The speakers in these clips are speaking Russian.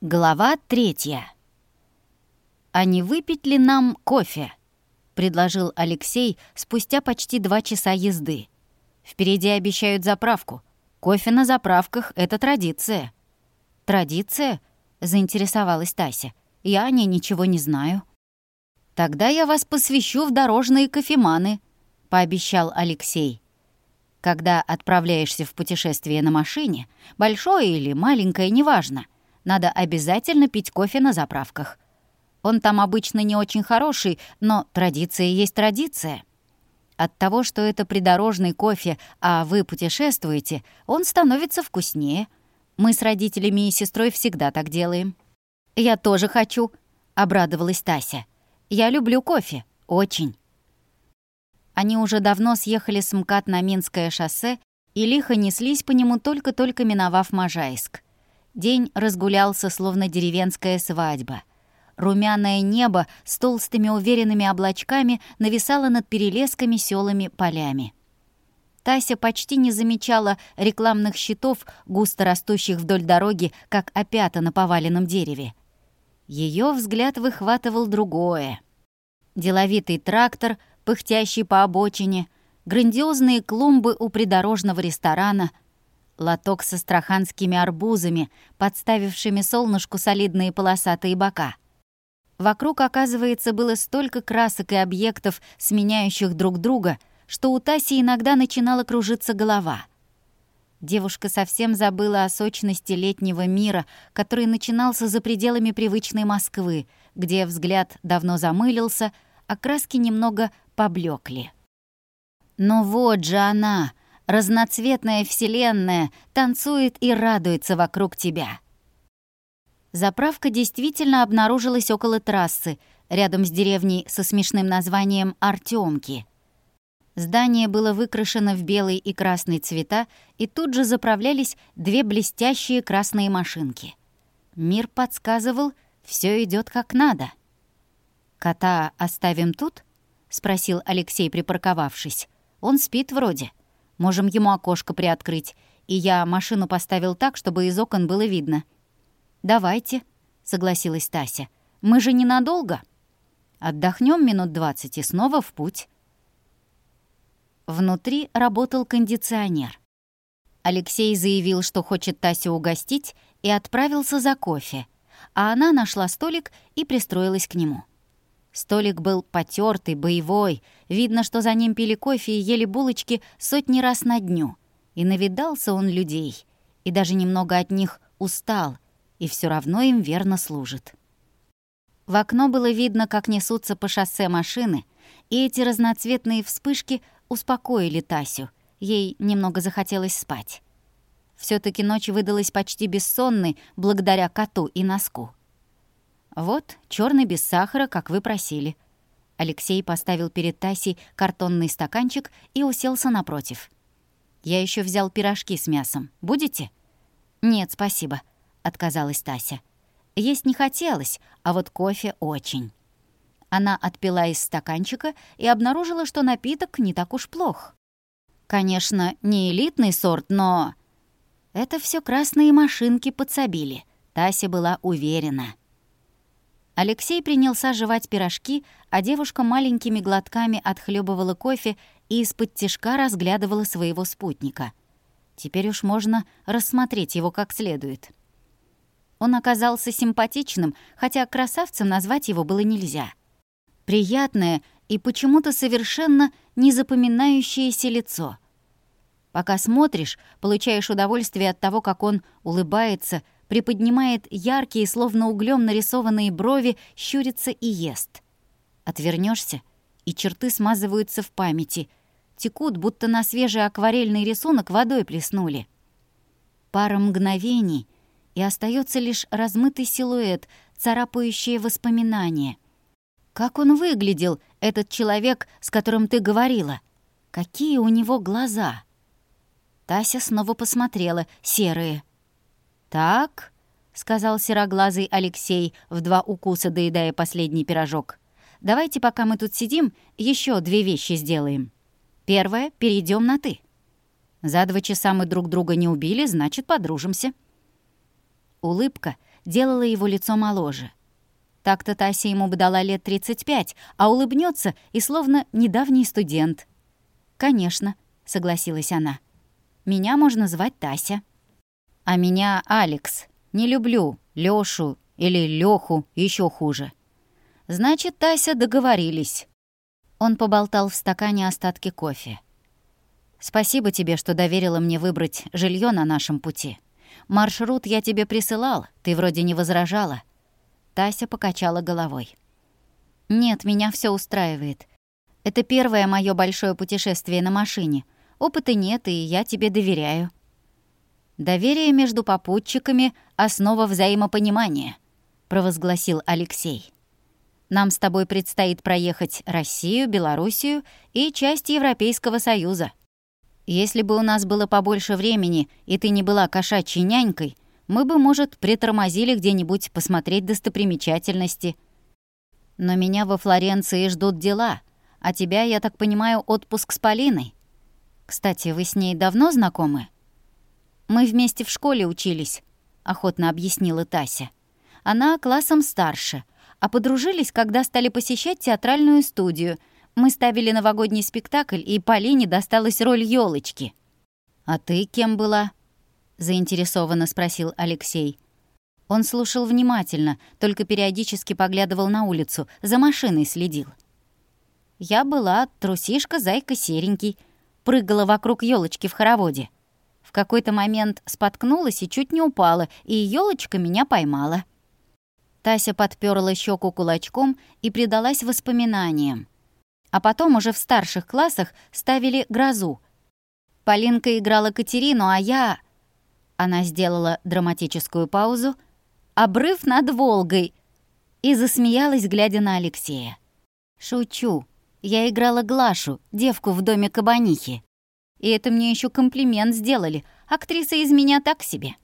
Глава третья. «А не выпить ли нам кофе?» — предложил Алексей спустя почти два часа езды. «Впереди обещают заправку. Кофе на заправках — это традиция». «Традиция?» — заинтересовалась Тася. «Я о ней ничего не знаю». «Тогда я вас посвящу в дорожные кофеманы», — пообещал Алексей. «Когда отправляешься в путешествие на машине, большое или маленькое, неважно — надо обязательно пить кофе на заправках. Он там обычно не очень хороший, но традиция есть традиция. От того, что это придорожный кофе, а вы путешествуете, он становится вкуснее. Мы с родителями и сестрой всегда так делаем. «Я тоже хочу», — обрадовалась Тася. «Я люблю кофе. Очень». Они уже давно съехали с МКАД на Минское шоссе и лихо неслись по нему, только-только миновав Можайск. День разгулялся, словно деревенская свадьба. Румяное небо с толстыми уверенными облачками нависало над перелесками, селами, полями. Тася почти не замечала рекламных щитов, густо растущих вдоль дороги, как опята на поваленном дереве. Ее взгляд выхватывал другое. Деловитый трактор, пыхтящий по обочине, грандиозные клумбы у придорожного ресторана — Лоток со страханскими арбузами, подставившими солнышку солидные полосатые бока. Вокруг, оказывается, было столько красок и объектов, сменяющих друг друга, что у Таси иногда начинала кружиться голова. Девушка совсем забыла о сочности летнего мира, который начинался за пределами привычной Москвы, где взгляд давно замылился, а краски немного поблекли. Но вот же она — разноцветная вселенная танцует и радуется вокруг тебя. Заправка действительно обнаружилась около трассы, рядом с деревней со смешным названием Артемки. Здание было выкрашено в белый и красный цвета, и тут же заправлялись две блестящие красные машинки. Мир подсказывал, все идет как надо. «Кота оставим тут?» — спросил Алексей, припарковавшись. «Он спит вроде». Можем ему окошко приоткрыть. И я машину поставил так, чтобы из окон было видно». «Давайте», — согласилась Тася. «Мы же ненадолго. Отдохнем минут двадцать и снова в путь». Внутри работал кондиционер. Алексей заявил, что хочет Тасю угостить, и отправился за кофе, а она нашла столик и пристроилась к нему. Столик был потертый, боевой. Видно, что за ним пили кофе и ели булочки сотни раз на дню. И навидался он людей. И даже немного от них устал. И все равно им верно служит. В окно было видно, как несутся по шоссе машины, и эти разноцветные вспышки успокоили Тасю. Ей немного захотелось спать. все таки ночь выдалась почти бессонной благодаря коту и носку. «Вот, черный без сахара, как вы просили». Алексей поставил перед Тасей картонный стаканчик и уселся напротив. «Я еще взял пирожки с мясом. Будете?» «Нет, спасибо», — отказалась Тася. Есть не хотелось, а вот кофе очень. Она отпила из стаканчика и обнаружила, что напиток не так уж плох. Конечно, не элитный сорт, но... Это все красные машинки подсобили. Тася была уверена. Алексей принялся жевать пирожки, а девушка маленькими глотками отхлебывала кофе и из-под тишка разглядывала своего спутника. Теперь уж можно рассмотреть его как следует. Он оказался симпатичным, хотя красавцем назвать его было нельзя. Приятное и почему-то совершенно незапоминающееся лицо. Пока смотришь, получаешь удовольствие от того, как он улыбается, приподнимает яркие, словно углем нарисованные брови, щурится и ест. Отвернешься, и черты смазываются в памяти, текут, будто на свежий акварельный рисунок водой плеснули. Пара мгновений, и остается лишь размытый силуэт, царапающие воспоминания. Как он выглядел, этот человек, с которым ты говорила? Какие у него глаза? Тася снова посмотрела, серые — «Так», — сказал сероглазый Алексей, в два укуса доедая последний пирожок, «давайте, пока мы тут сидим, еще две вещи сделаем. Первое — перейдем на «ты». За два часа мы друг друга не убили, значит, подружимся». улыбка делала его лицо моложе. Так-то Тася ему бы дала лет 35, а улыбнется и словно недавний студент. «Конечно», — согласилась она. «Меня можно звать Тася». «А меня Алекс. Не люблю Лёшу или Лёху, еще хуже». «Значит, Тася, договорились». Он поболтал в стакане остатки кофе. «Спасибо тебе, что доверила мне выбрать жилье на нашем пути. Маршрут я тебе присылал, ты вроде не возражала». Тася покачала головой. «Нет, меня все устраивает. Это первое мое большое путешествие на машине. Опыта нет, и я тебе доверяю». «Доверие между попутчиками — основа взаимопонимания», — провозгласил Алексей. «Нам с тобой предстоит проехать Россию, Белоруссию и часть Европейского Союза. Если бы у нас было побольше времени, и ты не была кошачьей нянькой, мы бы, может, притормозили где-нибудь посмотреть достопримечательности. Но меня во Флоренции ждут дела, а тебя, я так понимаю, отпуск с Полиной. Кстати, вы с ней давно знакомы? Мы вместе в школе учились, охотно объяснила Тася. Она классом старше, а подружились, когда стали посещать театральную студию — мы ставили новогодний спектакль, и Полине досталась роль елочки. «А ты кем была?» — заинтересованно спросил Алексей. Он слушал внимательно, только периодически поглядывал на улицу, за машиной следил. «Я была трусишка, зайка серенький, прыгала вокруг елочки в хороводе. Какой-то момент споткнулась и чуть не упала, и елочка меня поймала». Тася подперла щеку кулачком и предалась воспоминаниям а потом уже в старших классах ставили «Грозу». Полинка играла Катерину, а я... Она сделала драматическую паузу. «Обрыв над Волгой!» И засмеялась, глядя на Алексея. «Шучу. Я играла Глашу, девку в доме кабанихи. И это мне еще комплимент сделали. Актриса из меня так себе».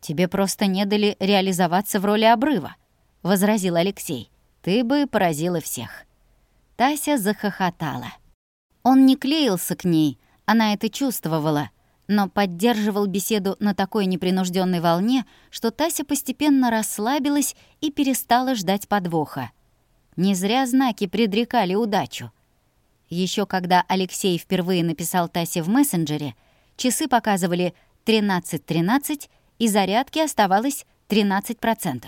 «Тебе просто не дали реализоваться в роли обрыва», — возразил Алексей. «Ты бы поразила всех». Тася захохотала. Он не клеился к ней, она это чувствовала, но поддерживал беседу на такой непринужденной волне, что Тася постепенно расслабилась и перестала ждать подвоха. Не зря знаки предрекали удачу. Еще когда Алексей впервые написал Тасе в мессенджере, часы показывали 13.13, и зарядки оставалось 13%.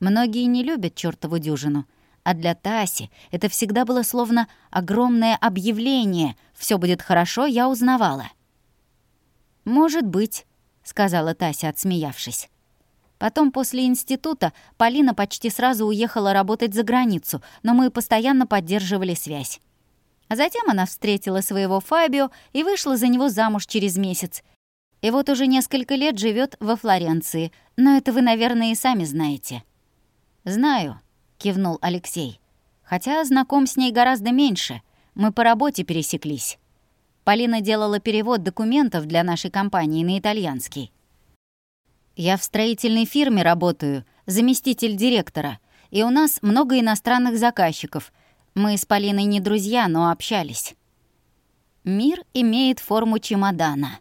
Многие не любят чертову дюжину — а для Таси это всегда было словно огромное объявление «Все будет хорошо, я узнавала». «Может быть», — сказала Тася, отсмеявшись. Потом после института Полина почти сразу уехала работать за границу, но мы постоянно поддерживали связь. А затем она встретила своего Фабио и вышла за него замуж через месяц. И вот уже несколько лет живет во Флоренции, но это вы, наверное, и сами знаете. «Знаю», кивнул Алексей. Хотя знаком с ней гораздо меньше. Мы по работе пересеклись. Полина делала перевод документов для нашей компании на итальянский. Я в строительной фирме работаю, заместитель директора, и у нас много иностранных заказчиков. Мы с Полиной не друзья, но общались. Мир имеет форму чемодана,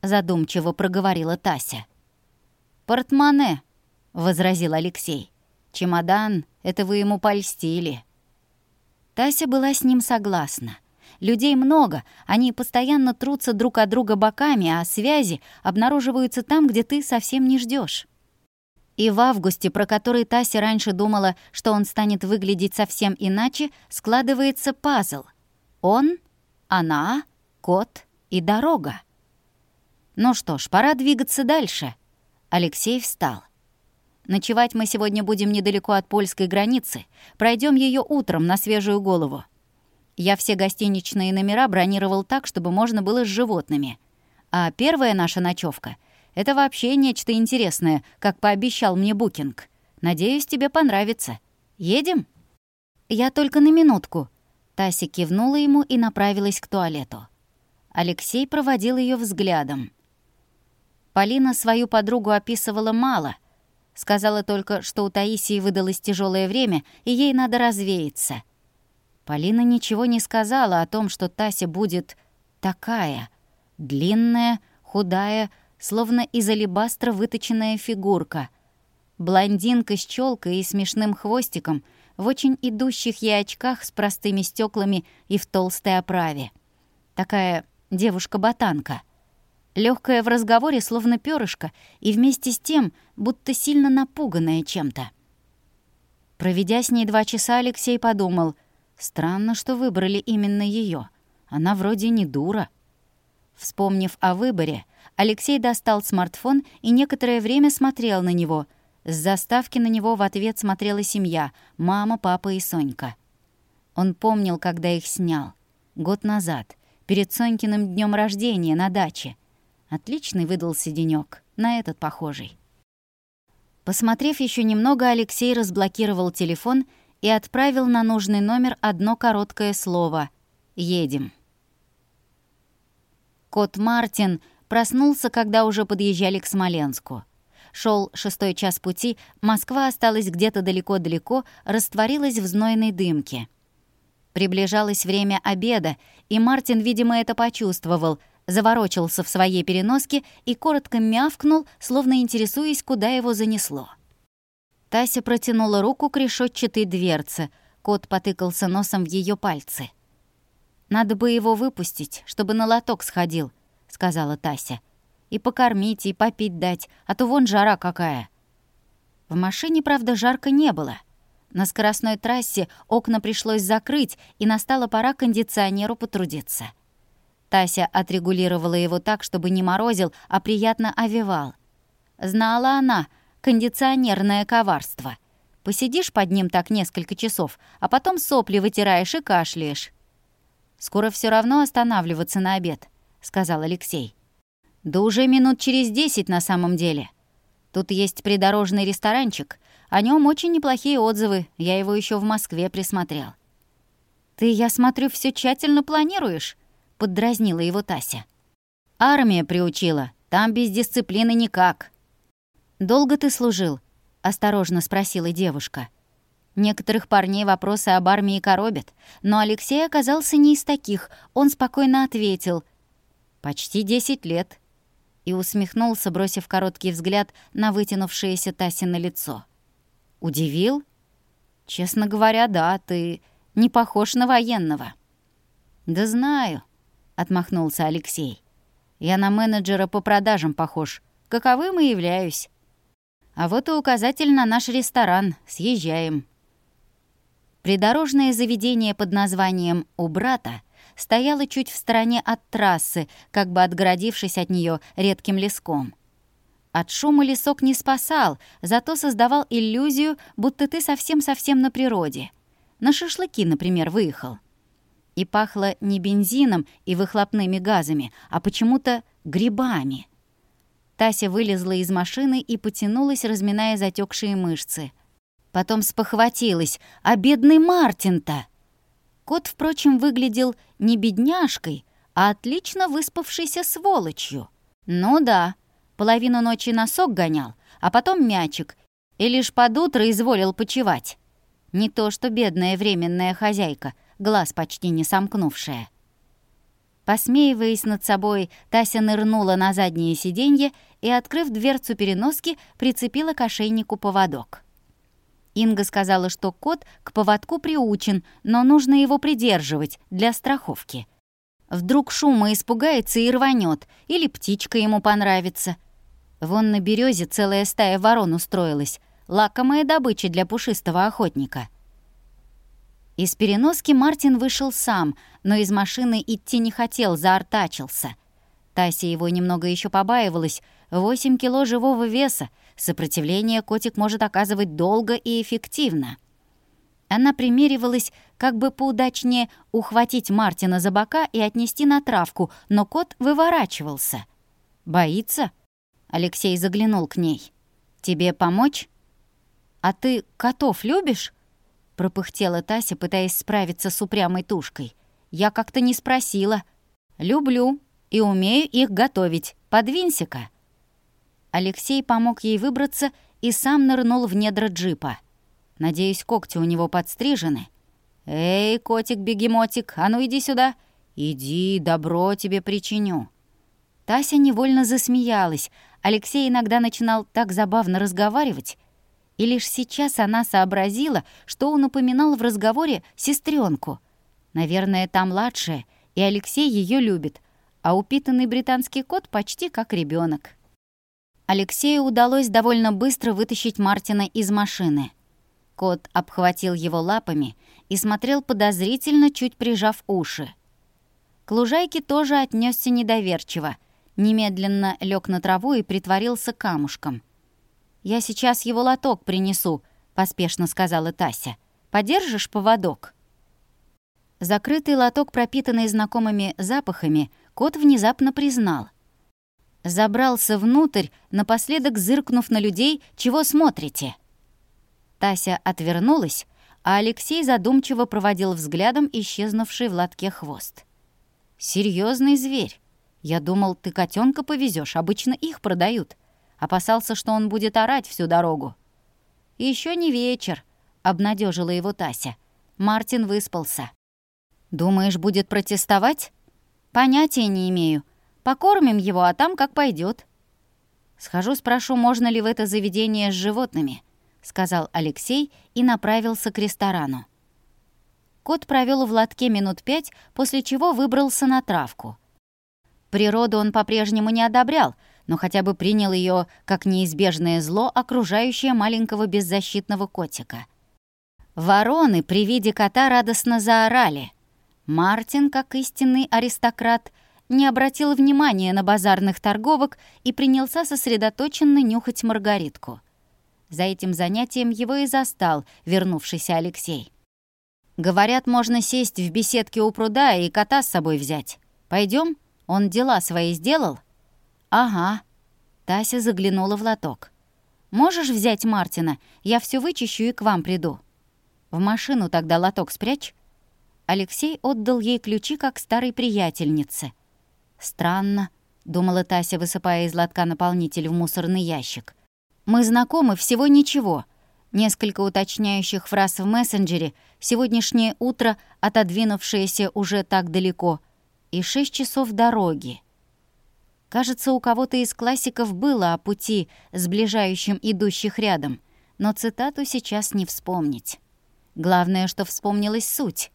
задумчиво проговорила Тася. Портмоне, возразил Алексей. Чемодан — это вы ему польстили». Тася была с ним согласна. Людей много, они постоянно трутся друг от друга боками, а связи обнаруживаются там, где ты совсем не ждешь. И в августе, про который Тася раньше думала, что он станет выглядеть совсем иначе, складывается пазл. Он, она, кот и дорога. Ну что ж, пора двигаться дальше. Алексей встал. Ночевать мы сегодня будем недалеко от польской границы. Пройдем ее утром на свежую голову. Я все гостиничные номера бронировал так, чтобы можно было с животными. А первая наша ночевка — это вообще нечто интересное, как пообещал мне Букинг. Надеюсь, тебе понравится. Едем? Я только на минутку. Тася кивнула ему и направилась к туалету. Алексей проводил ее взглядом. Полина свою подругу описывала мало — Сказала только, что у Таисии выдалось тяжелое время, и ей надо развеяться. Полина ничего не сказала о том, что Тася будет такая, длинная, худая, словно из алебастра выточенная фигурка. Блондинка с челкой и смешным хвостиком в очень идущих ей очках с простыми стеклами и в толстой оправе. Такая девушка-ботанка. Легкая в разговоре, словно перышко, и вместе с тем, будто сильно напуганная чем-то. Проведя с ней два часа, Алексей подумал, странно, что выбрали именно ее. Она вроде не дура. Вспомнив о выборе, Алексей достал смартфон и некоторое время смотрел на него. С заставки на него в ответ смотрела семья — мама, папа и Сонька. Он помнил, когда их снял. Год назад, перед Сонькиным днем рождения на даче. Отличный выдался денёк, на этот похожий. Посмотрев еще немного, Алексей разблокировал телефон и отправил на нужный номер одно короткое слово «Едем». Кот Мартин проснулся, когда уже подъезжали к Смоленску. Шел шестой час пути, Москва осталась где-то далеко-далеко, растворилась в знойной дымке. Приближалось время обеда, и Мартин, видимо, это почувствовал, заворочился в своей переноске и коротко мявкнул, словно интересуясь, куда его занесло. Тася протянула руку к решетчатой дверце. Кот потыкался носом в ее пальцы. «Надо бы его выпустить, чтобы на лоток сходил», — сказала Тася. «И покормить, и попить дать, а то вон жара какая». В машине, правда, жарко не было. На скоростной трассе окна пришлось закрыть, и настала пора кондиционеру потрудиться. Тася отрегулировала его так, чтобы не морозил, а приятно овевал. Знала она кондиционерное коварство. Посидишь под ним так несколько часов, а потом сопли вытираешь и кашляешь. Скоро все равно останавливаться на обед», — сказал Алексей. «Да уже минут через десять на самом деле. Тут есть придорожный ресторанчик. О нем очень неплохие отзывы. Я его еще в Москве присмотрел». «Ты, я смотрю, все тщательно планируешь», — поддразнила его Тася. «Армия приучила. Там без дисциплины никак». «Долго ты служил?» — осторожно спросила девушка. Некоторых парней вопросы об армии коробят, но Алексей оказался не из таких. Он спокойно ответил «Почти десять лет» и усмехнулся, бросив короткий взгляд на вытянувшееся Тасино лицо. «Удивил?» «Честно говоря, да, ты не похож на военного». «Да знаю», — отмахнулся Алексей. «Я на менеджера по продажам похож, каковым и являюсь. А вот и указатель на наш ресторан. Съезжаем». Придорожное заведение под названием «У брата» стояло чуть в стороне от трассы, как бы отгородившись от нее редким леском. От шума лесок не спасал, зато создавал иллюзию, будто ты совсем-совсем на природе. На шашлыки, например, выехал. И пахло не бензином и выхлопными газами, а почему-то грибами. Тася вылезла из машины и потянулась, разминая затекшие мышцы — Потом спохватилась. А бедный Мартин-то? Кот, впрочем, выглядел не бедняжкой, а отлично выспавшейся сволочью. Ну да, половину ночи носок гонял, а потом мячик, и лишь под утро изволил почевать. Не то что бедная временная хозяйка, глаз почти не сомкнувшая. Посмеиваясь над собой, Тася нырнула на заднее сиденье и, открыв дверцу переноски, прицепила к ошейнику поводок. Инга сказала, что кот к поводку приучен, но нужно его придерживать для страховки. Вдруг шума испугается и рванет, или птичка ему понравится. Вон на березе целая стая ворон устроилась, лакомая добыча для пушистого охотника. Из переноски Мартин вышел сам, но из машины идти не хотел, заортачился. Тася его немного еще побаивалась. Восемь кило живого веса — Сопротивление котик может оказывать долго и эффективно. Она примеривалась, как бы поудачнее ухватить Мартина за бока и отнести на травку, но кот выворачивался. «Боится?» Алексей заглянул к ней. «Тебе помочь?» «А ты котов любишь?» Пропыхтела Тася, пытаясь справиться с упрямой тушкой. «Я как-то не спросила». «Люблю и умею их готовить. Подвинься-ка». Алексей помог ей выбраться и сам нырнул в недра джипа. Надеюсь, когти у него подстрижены. «Эй, котик-бегемотик, а ну иди сюда! Иди, добро тебе причиню!» Тася невольно засмеялась. Алексей иногда начинал так забавно разговаривать. И лишь сейчас она сообразила, что он упоминал в разговоре сестренку. Наверное, та младшая, и Алексей ее любит, а упитанный британский кот почти как ребенок. Алексею удалось довольно быстро вытащить Мартина из машины. Кот обхватил его лапами и смотрел подозрительно, чуть прижав уши. К лужайке тоже отнесся недоверчиво, немедленно лег на траву и притворился камушком. «Я сейчас его лоток принесу», — поспешно сказала Тася. «Подержишь поводок?» Закрытый лоток, пропитанный знакомыми запахами, кот внезапно признал. Забрался внутрь, напоследок зыркнув на людей, чего смотрите. Тася отвернулась, а Алексей задумчиво проводил взглядом исчезнувший в лотке хвост. Серьезный зверь. Я думал, ты котенка повезешь, обычно их продают. Опасался, что он будет орать всю дорогу. Еще не вечер, обнадежила его Тася. Мартин выспался. Думаешь, будет протестовать? Понятия не имею. Покормим его, а там как пойдет. Схожу, спрошу, можно ли в это заведение с животными, сказал Алексей и направился к ресторану. Кот провел в лотке минут пять, после чего выбрался на травку. Природу он по-прежнему не одобрял, но хотя бы принял ее как неизбежное зло, окружающее маленького беззащитного котика. Вороны при виде кота радостно заорали. Мартин, как истинный аристократ, не обратил внимания на базарных торговок и принялся сосредоточенно нюхать маргаритку. За этим занятием его и застал вернувшийся Алексей. «Говорят, можно сесть в беседке у пруда и кота с собой взять. Пойдем? Он дела свои сделал?» «Ага». Тася заглянула в лоток. «Можешь взять Мартина? Я все вычищу и к вам приду». «В машину тогда лоток спрячь». Алексей отдал ей ключи как старой приятельнице. «Странно», — думала Тася, высыпая из лотка наполнитель в мусорный ящик. «Мы знакомы всего ничего. Несколько уточняющих фраз в мессенджере, сегодняшнее утро, отодвинувшееся уже так далеко, и шесть часов дороги. Кажется, у кого-то из классиков было о пути, сближающем идущих рядом, но цитату сейчас не вспомнить. Главное, что вспомнилась суть.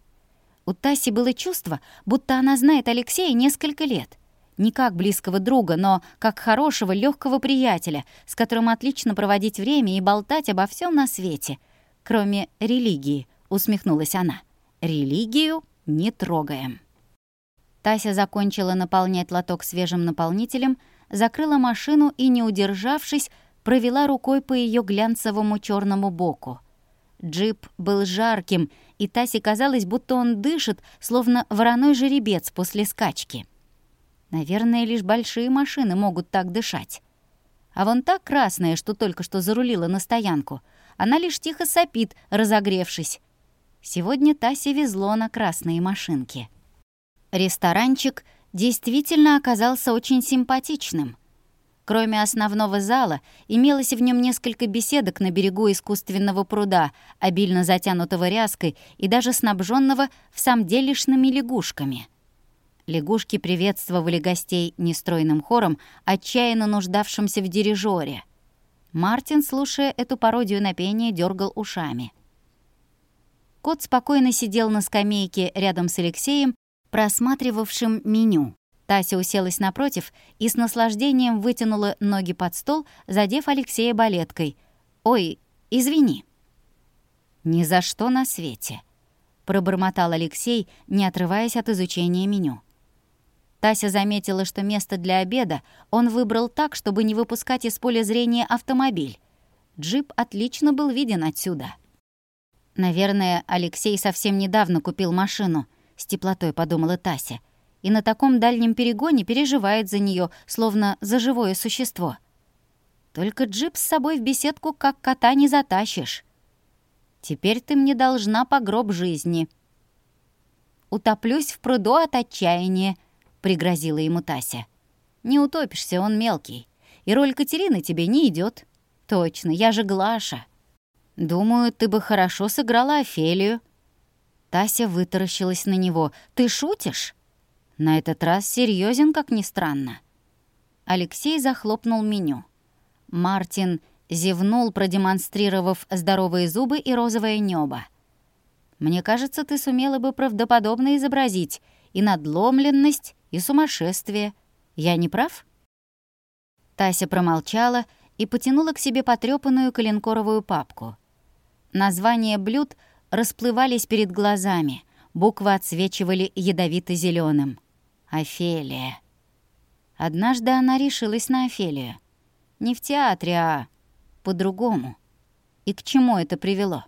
У Таси было чувство, будто она знает Алексея несколько лет. Не как близкого друга, но как хорошего, легкого приятеля, с которым отлично проводить время и болтать обо всем на свете. Кроме религии, усмехнулась она. Религию не трогаем. Тася закончила наполнять лоток свежим наполнителем, закрыла машину и, не удержавшись, провела рукой по ее глянцевому черному боку. Джип был жарким, и Тасе казалось, будто он дышит, словно вороной жеребец после скачки. Наверное, лишь большие машины могут так дышать. А вон та красная, что только что зарулила на стоянку, она лишь тихо сопит, разогревшись. Сегодня Тасе везло на красные машинки. Ресторанчик действительно оказался очень симпатичным. Кроме основного зала, имелось в нем несколько беседок на берегу искусственного пруда, обильно затянутого ряской и даже снабженного в самом делешными лягушками. Лягушки приветствовали гостей нестройным хором, отчаянно нуждавшимся в дирижере. Мартин, слушая эту пародию на пение, дергал ушами. Кот спокойно сидел на скамейке рядом с Алексеем, просматривавшим меню. Тася уселась напротив и с наслаждением вытянула ноги под стол, задев Алексея балеткой. «Ой, извини». «Ни за что на свете», — пробормотал Алексей, не отрываясь от изучения меню. Тася заметила, что место для обеда он выбрал так, чтобы не выпускать из поля зрения автомобиль. Джип отлично был виден отсюда. «Наверное, Алексей совсем недавно купил машину», — с теплотой подумала Тася и на таком дальнем перегоне переживает за нее, словно за живое существо. Только джип с собой в беседку как кота не затащишь. Теперь ты мне должна по гроб жизни. «Утоплюсь в пруду от отчаяния», — пригрозила ему Тася. «Не утопишься, он мелкий. И роль Катерины тебе не идет. Точно, я же Глаша. Думаю, ты бы хорошо сыграла Офелию». Тася вытаращилась на него. «Ты шутишь?» На этот раз серьезен, как ни странно. Алексей захлопнул меню. Мартин зевнул, продемонстрировав здоровые зубы и розовое небо. «Мне кажется, ты сумела бы правдоподобно изобразить и надломленность, и сумасшествие. Я не прав?» Тася промолчала и потянула к себе потрёпанную коленкоровую папку. Названия блюд расплывались перед глазами, буквы отсвечивали ядовито зеленым Офелия. Однажды она решилась на Офелию. Не в театре, а по-другому. И к чему это привело?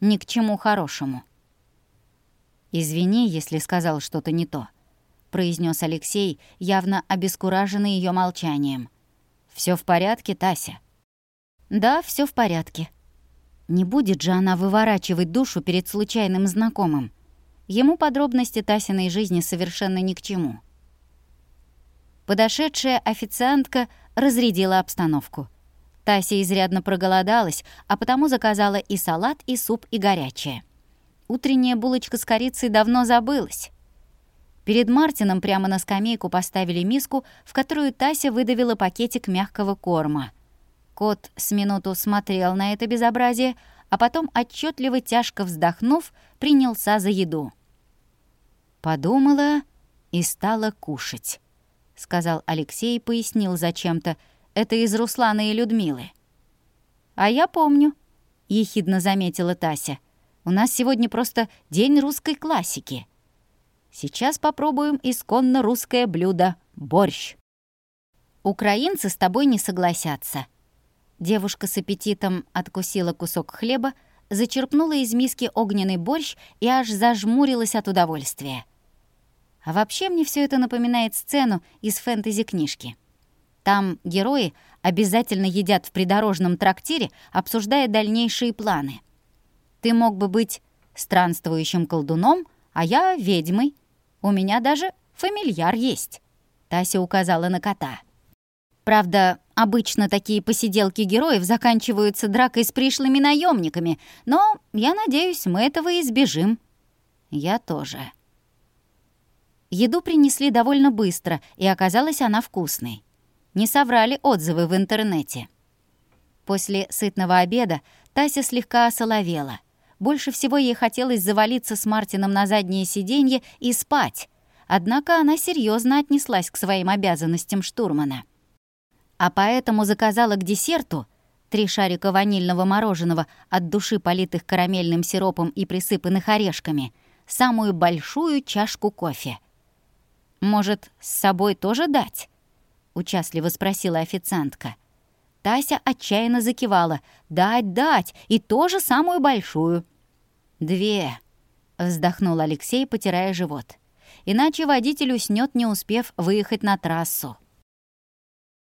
Ни к чему хорошему. «Извини, если сказал что-то не то», — произнес Алексей, явно обескураженный ее молчанием. Все в порядке, Тася?» «Да, все в порядке». Не будет же она выворачивать душу перед случайным знакомым. Ему подробности Тасиной жизни совершенно ни к чему. Подошедшая официантка разрядила обстановку. Тася изрядно проголодалась, а потому заказала и салат, и суп, и горячее. Утренняя булочка с корицей давно забылась. Перед Мартином прямо на скамейку поставили миску, в которую Тася выдавила пакетик мягкого корма. Кот с минуту смотрел на это безобразие, а потом, отчетливо тяжко вздохнув, принялся за еду. Подумала и стала кушать. — сказал Алексей и пояснил зачем-то. «Это из Руслана и Людмилы». «А я помню», — ехидно заметила Тася. «У нас сегодня просто день русской классики. Сейчас попробуем исконно русское блюдо — борщ». «Украинцы с тобой не согласятся». Девушка с аппетитом откусила кусок хлеба, зачерпнула из миски огненный борщ и аж зажмурилась от удовольствия. А вообще мне все это напоминает сцену из фэнтези-книжки. Там герои обязательно едят в придорожном трактире, обсуждая дальнейшие планы. Ты мог бы быть странствующим колдуном, а я ведьмой. У меня даже фамильяр есть. Тася указала на кота. Правда, обычно такие посиделки героев заканчиваются дракой с пришлыми наемниками, но, я надеюсь, мы этого избежим. Я тоже. Еду принесли довольно быстро, и оказалась она вкусной. Не соврали отзывы в интернете. После сытного обеда Тася слегка осоловела. Больше всего ей хотелось завалиться с Мартином на заднее сиденье и спать. Однако она серьезно отнеслась к своим обязанностям штурмана. А поэтому заказала к десерту три шарика ванильного мороженого от души политых карамельным сиропом и присыпанных орешками, самую большую чашку кофе. «Может, с собой тоже дать?» — участливо спросила официантка. Тася отчаянно закивала. «Дать, дать! И тоже самую большую!» «Две!» — вздохнул Алексей, потирая живот. «Иначе водитель уснет, не успев выехать на трассу».